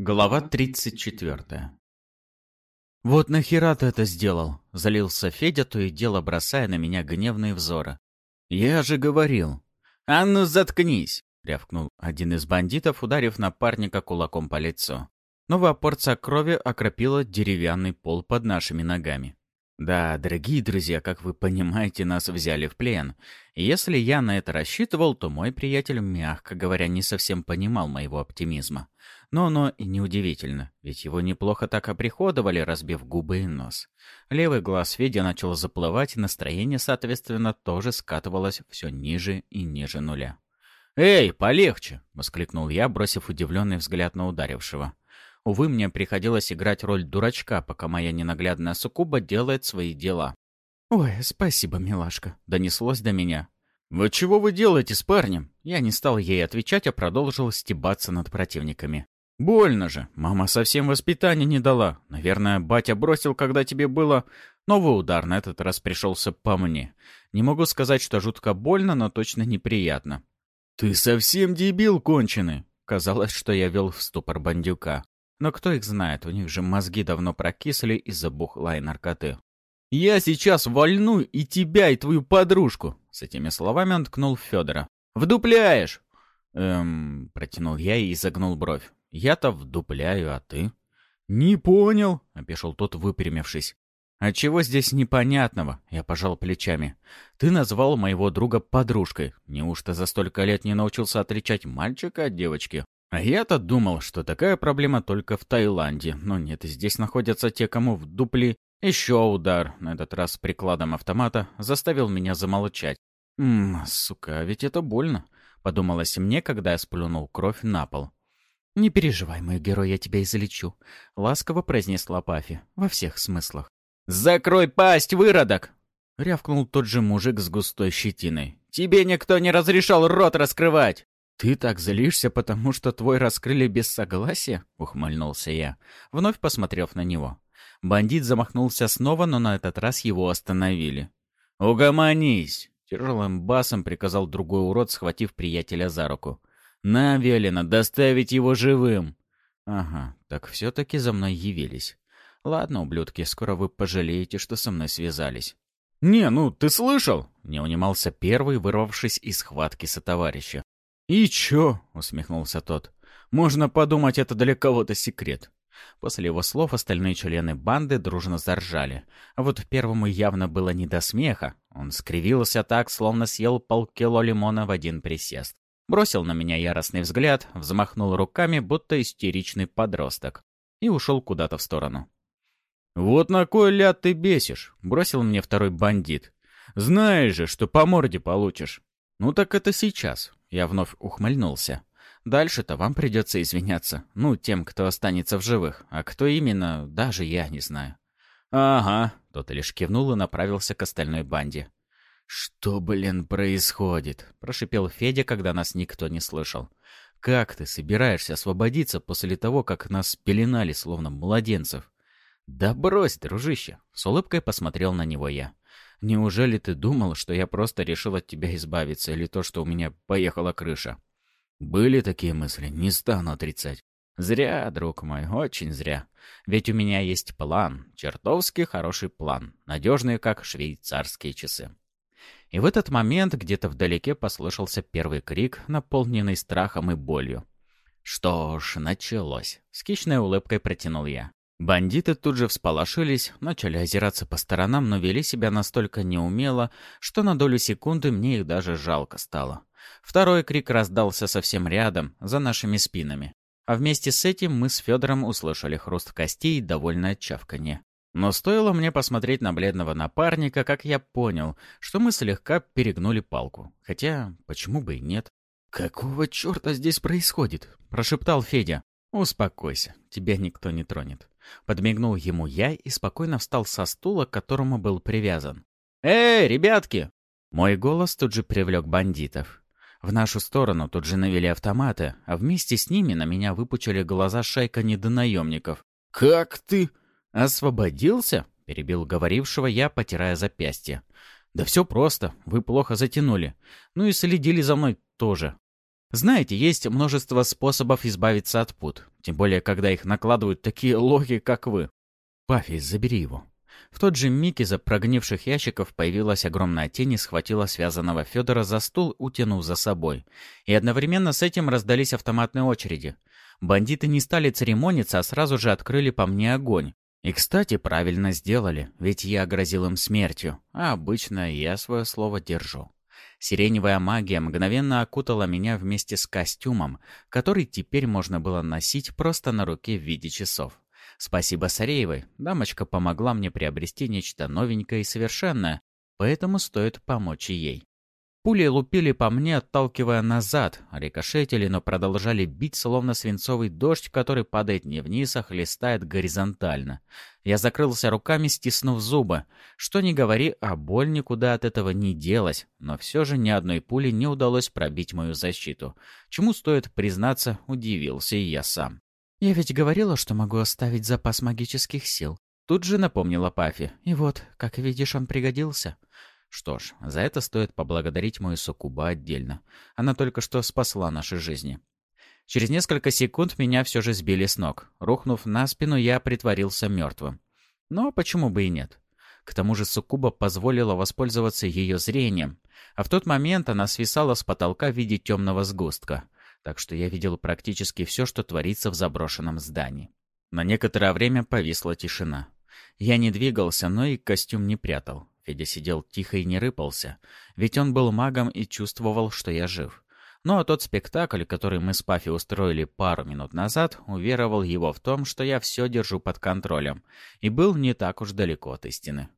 Глава 34 «Вот нахера ты это сделал?» — залился Федя, то и дело бросая на меня гневные взоры. «Я же говорил!» «А ну заткнись!» — рявкнул один из бандитов, ударив напарника кулаком по лицу. Новая порция крови окропила деревянный пол под нашими ногами. Да, дорогие друзья, как вы понимаете, нас взяли в плен. Если я на это рассчитывал, то мой приятель, мягко говоря, не совсем понимал моего оптимизма. Но оно и неудивительно, ведь его неплохо так оприходовали, разбив губы и нос. Левый глаз Федя начал заплывать, и настроение, соответственно, тоже скатывалось все ниже и ниже нуля. «Эй, полегче!» — воскликнул я, бросив удивленный взгляд на ударившего. Увы, мне приходилось играть роль дурачка, пока моя ненаглядная суккуба делает свои дела. «Ой, спасибо, милашка», — донеслось до меня. «Вот чего вы делаете с парнем?» Я не стал ей отвечать, а продолжил стебаться над противниками. «Больно же. Мама совсем воспитания не дала. Наверное, батя бросил, когда тебе было...» Новый удар на этот раз пришелся по мне. Не могу сказать, что жутко больно, но точно неприятно. «Ты совсем дебил конченый!» Казалось, что я вел в ступор бандюка. Но кто их знает, у них же мозги давно прокисли из-за бухла наркоты. «Я сейчас вольну и тебя, и твою подружку!» С этими словами он ткнул Федора. «Вдупляешь!» «Эм...» — протянул я и изогнул бровь. «Я-то вдупляю, а ты?» «Не понял!» — опешил тот, выпрямившись. «А чего здесь непонятного?» — я пожал плечами. «Ты назвал моего друга подружкой. Неужто за столько лет не научился отличать мальчика от девочки?» А я-то думал, что такая проблема только в Таиланде. Но нет, здесь находятся те, кому в дупле еще удар, на этот раз прикладом автомата, заставил меня замолчать. «Ммм, сука, ведь это больно», — подумалось мне, когда я сплюнул кровь на пол. «Не переживай, мой герой, я тебя излечу», — ласково произнесла Пафи, во всех смыслах. «Закрой пасть, выродок!» — рявкнул тот же мужик с густой щетиной. «Тебе никто не разрешал рот раскрывать!» «Ты так злишься, потому что твой раскрыли без согласия?» — ухмыльнулся я, вновь посмотрев на него. Бандит замахнулся снова, но на этот раз его остановили. «Угомонись!» — тяжелым басом приказал другой урод, схватив приятеля за руку. «На, велено, доставить его живым!» «Ага, так все-таки за мной явились. Ладно, ублюдки, скоро вы пожалеете, что со мной связались». «Не, ну ты слышал?» — не унимался первый, вырвавшись из схватки сотоварища. «И чё?» — усмехнулся тот. «Можно подумать, это для кого-то секрет». После его слов остальные члены банды дружно заржали. А вот первому явно было не до смеха. Он скривился так, словно съел полкило лимона в один присест. Бросил на меня яростный взгляд, взмахнул руками, будто истеричный подросток. И ушел куда-то в сторону. «Вот на кой ляд ты бесишь?» — бросил мне второй бандит. «Знаешь же, что по морде получишь». «Ну так это сейчас. Я вновь ухмыльнулся. Дальше-то вам придется извиняться. Ну, тем, кто останется в живых. А кто именно, даже я не знаю. Ага, тот лишь кивнул и направился к остальной банде. «Что, блин, происходит?» — прошипел Федя, когда нас никто не слышал. «Как ты собираешься освободиться после того, как нас пеленали, словно младенцев?» «Да брось, дружище!» — с улыбкой посмотрел на него я. Неужели ты думал, что я просто решил от тебя избавиться, или то, что у меня поехала крыша? Были такие мысли, не стану отрицать. Зря, друг мой, очень зря. Ведь у меня есть план, чертовски хороший план, надежный, как швейцарские часы. И в этот момент где-то вдалеке послышался первый крик, наполненный страхом и болью. Что ж, началось. С хищной улыбкой протянул я. Бандиты тут же всполошились, начали озираться по сторонам, но вели себя настолько неумело, что на долю секунды мне их даже жалко стало. Второй крик раздался совсем рядом, за нашими спинами. А вместе с этим мы с Федором услышали хруст костей и довольное чавканье. Но стоило мне посмотреть на бледного напарника, как я понял, что мы слегка перегнули палку. Хотя, почему бы и нет? «Какого черта здесь происходит?» – прошептал Федя. «Успокойся, тебя никто не тронет». Подмигнул ему я и спокойно встал со стула, к которому был привязан. «Эй, ребятки!» Мой голос тут же привлек бандитов. В нашу сторону тут же навели автоматы, а вместе с ними на меня выпучили глаза шайка недонаемников. «Как ты?» «Освободился?» — перебил говорившего я, потирая запястье. «Да все просто, вы плохо затянули. Ну и следили за мной тоже. Знаете, есть множество способов избавиться от пут, тем более, когда их накладывают такие лохи, как вы. Пафи, забери его. В тот же миг из-за прогнивших ящиков появилась огромная тень и схватила связанного Федора за стул, утянув за собой. И одновременно с этим раздались автоматные очереди. Бандиты не стали церемониться, а сразу же открыли по мне огонь. И, кстати, правильно сделали, ведь я грозил им смертью, а обычно я свое слово держу. Сиреневая магия мгновенно окутала меня вместе с костюмом, который теперь можно было носить просто на руке в виде часов. Спасибо Сареевой, дамочка помогла мне приобрести нечто новенькое и совершенное, поэтому стоит помочь и ей. Пули лупили по мне, отталкивая назад, рикошетили, но продолжали бить, словно свинцовый дождь, который падает не вниз, а хлестает горизонтально. Я закрылся руками, стиснув зубы. Что ни говори, а боль никуда от этого не делась, но все же ни одной пули не удалось пробить мою защиту. Чему стоит признаться, удивился и я сам. «Я ведь говорила, что могу оставить запас магических сил». Тут же напомнила Пафи. И вот, как видишь, он пригодился. Что ж, за это стоит поблагодарить мою Сукуба отдельно. Она только что спасла наши жизни. Через несколько секунд меня все же сбили с ног. Рухнув на спину, я притворился мертвым. Но почему бы и нет? К тому же Сукуба позволила воспользоваться ее зрением, а в тот момент она свисала с потолка в виде темного сгустка — так что я видел практически все, что творится в заброшенном здании. На некоторое время повисла тишина. Я не двигался, но и костюм не прятал. Федя сидел тихо и не рыпался, ведь он был магом и чувствовал, что я жив. Ну а тот спектакль, который мы с Пафи устроили пару минут назад, уверовал его в том, что я все держу под контролем, и был не так уж далеко от истины.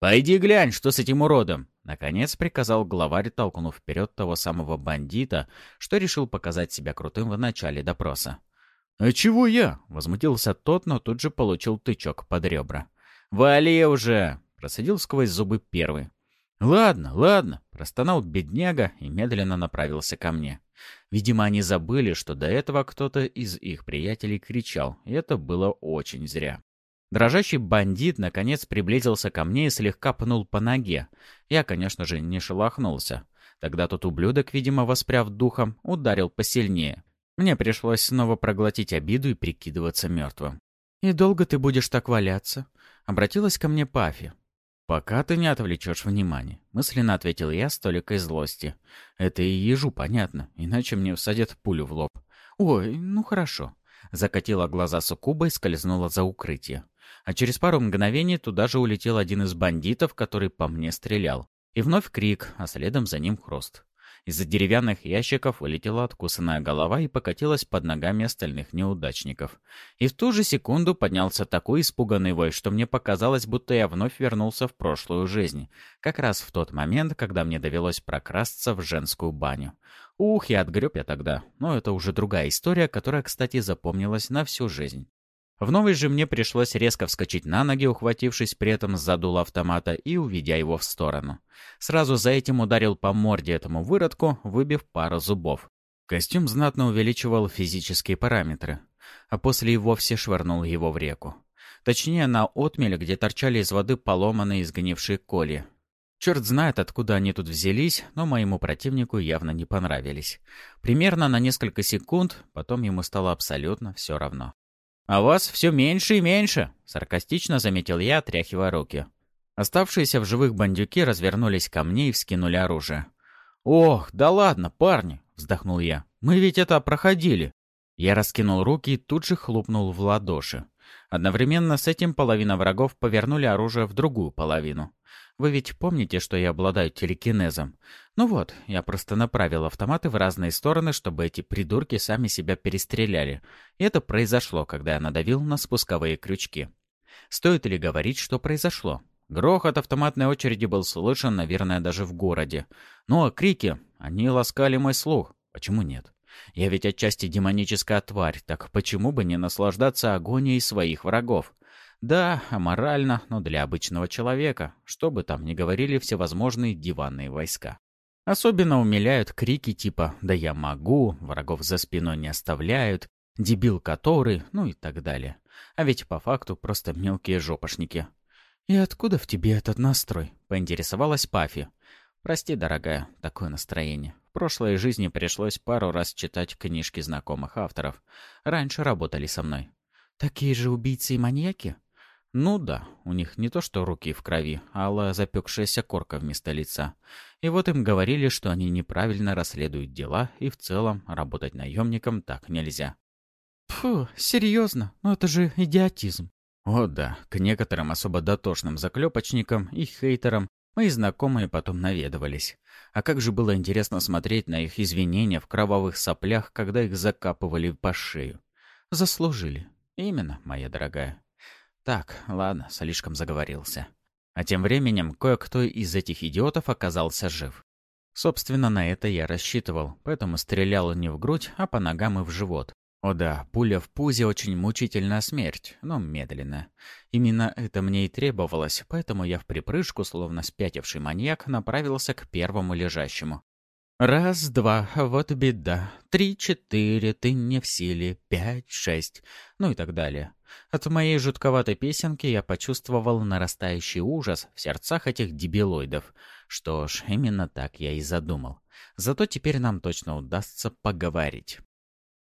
«Пойди глянь, что с этим уродом!» Наконец приказал главарь, толкнув вперед того самого бандита, что решил показать себя крутым в начале допроса. «А чего я?» — возмутился тот, но тут же получил тычок под ребра. «Вали уже!» — просадил сквозь зубы первый. «Ладно, ладно», — простонал бедняга и медленно направился ко мне. Видимо, они забыли, что до этого кто-то из их приятелей кричал, и это было очень зря. Дрожащий бандит, наконец, приблизился ко мне и слегка пнул по ноге. Я, конечно же, не шелохнулся. Тогда тот ублюдок, видимо, воспряв духом, ударил посильнее. Мне пришлось снова проглотить обиду и прикидываться мертвым. «И долго ты будешь так валяться?» — обратилась ко мне Пафи. «Пока ты не отвлечешь внимание», — мысленно ответил я с толикой злости. «Это и ежу понятно, иначе мне всадят пулю в лоб». «Ой, ну хорошо». Закатила глаза суккуба и скользнула за укрытие. А через пару мгновений туда же улетел один из бандитов, который по мне стрелял. И вновь крик, а следом за ним хруст. Из-за деревянных ящиков вылетела откусанная голова и покатилась под ногами остальных неудачников. И в ту же секунду поднялся такой испуганный вой, что мне показалось, будто я вновь вернулся в прошлую жизнь. Как раз в тот момент, когда мне довелось прокрасться в женскую баню. Ух, я отгреб я тогда. Но это уже другая история, которая, кстати, запомнилась на всю жизнь. В новой же мне пришлось резко вскочить на ноги, ухватившись при этом за дуло автомата и уведя его в сторону. Сразу за этим ударил по морде этому выродку, выбив пару зубов. Костюм знатно увеличивал физические параметры, а после и вовсе швырнул его в реку. Точнее, на отмель, где торчали из воды поломанные и сгнившие коли. Черт знает, откуда они тут взялись, но моему противнику явно не понравились. Примерно на несколько секунд, потом ему стало абсолютно все равно. «А вас все меньше и меньше», — саркастично заметил я, отряхивая руки. Оставшиеся в живых бандюки развернулись ко мне и вскинули оружие. «Ох, да ладно, парни!» — вздохнул я. «Мы ведь это проходили!» Я раскинул руки и тут же хлопнул в ладоши. Одновременно с этим половина врагов повернули оружие в другую половину. Вы ведь помните, что я обладаю телекинезом? Ну вот, я просто направил автоматы в разные стороны, чтобы эти придурки сами себя перестреляли. И это произошло, когда я надавил на спусковые крючки. Стоит ли говорить, что произошло? Грохот автоматной очереди был слышен, наверное, даже в городе. Ну а крики, они ласкали мой слух. Почему нет? Я ведь отчасти демоническая тварь, так почему бы не наслаждаться агонией своих врагов? Да, аморально, но для обычного человека, что бы там ни говорили всевозможные диванные войска. Особенно умиляют крики типа «да я могу», «врагов за спиной не оставляют», «дебил который», ну и так далее. А ведь по факту просто мелкие жопошники. «И откуда в тебе этот настрой?» — поинтересовалась Пафи. «Прости, дорогая, такое настроение. прошлой жизни пришлось пару раз читать книжки знакомых авторов. Раньше работали со мной. Такие же убийцы и маньяки? Ну да, у них не то что руки в крови, а запекшаяся корка вместо лица. И вот им говорили, что они неправильно расследуют дела, и в целом работать наемником так нельзя. Фу, серьезно? Ну это же идиотизм. О да, к некоторым особо дотошным заклепочникам и хейтерам мои знакомые потом наведывались. А как же было интересно смотреть на их извинения в кровавых соплях, когда их закапывали по шею. Заслужили. Именно, моя дорогая. Так, ладно, слишком заговорился. А тем временем кое-кто из этих идиотов оказался жив. Собственно, на это я рассчитывал, поэтому стрелял не в грудь, а по ногам и в живот. О да, пуля в пузе очень мучительная смерть, но медленно. Именно это мне и требовалось, поэтому я в припрыжку, словно спятивший маньяк, направился к первому лежащему. Раз, два, вот беда. Три, четыре, ты не в силе. Пять, шесть. Ну и так далее. От моей жутковатой песенки я почувствовал нарастающий ужас в сердцах этих дебилоидов. Что ж, именно так я и задумал. Зато теперь нам точно удастся поговорить.